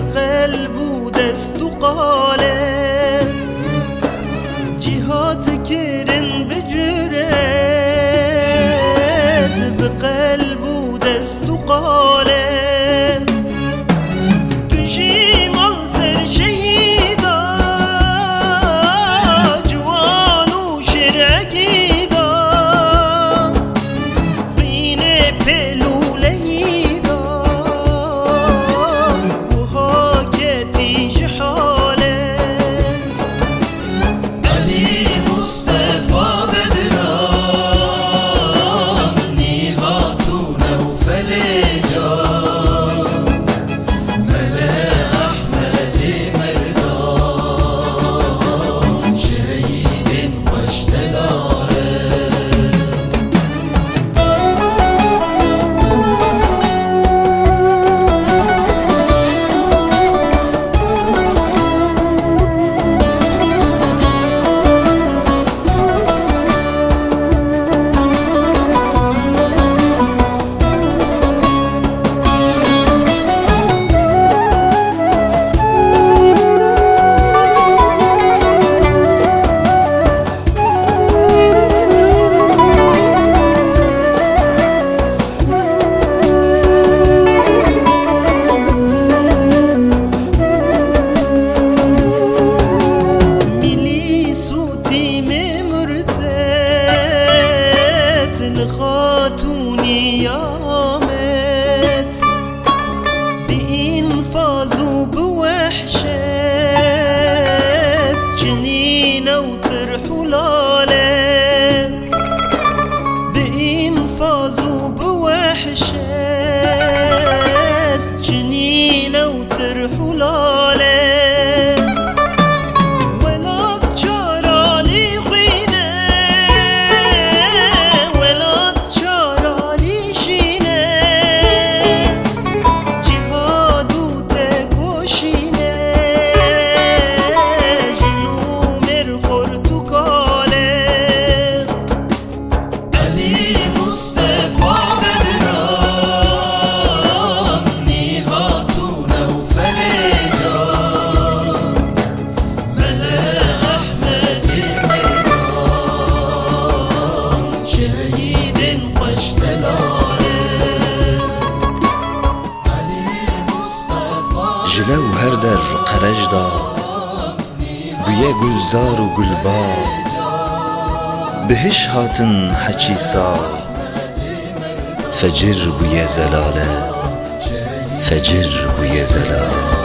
قلب و دست و قالب جهات کرن به جرد به قلب و دست و قالب جله و هر در قرج دا بویه گلزار و گلبا. بهش هاتن حچی سا. فجر زلاله فجر بویه زلاله.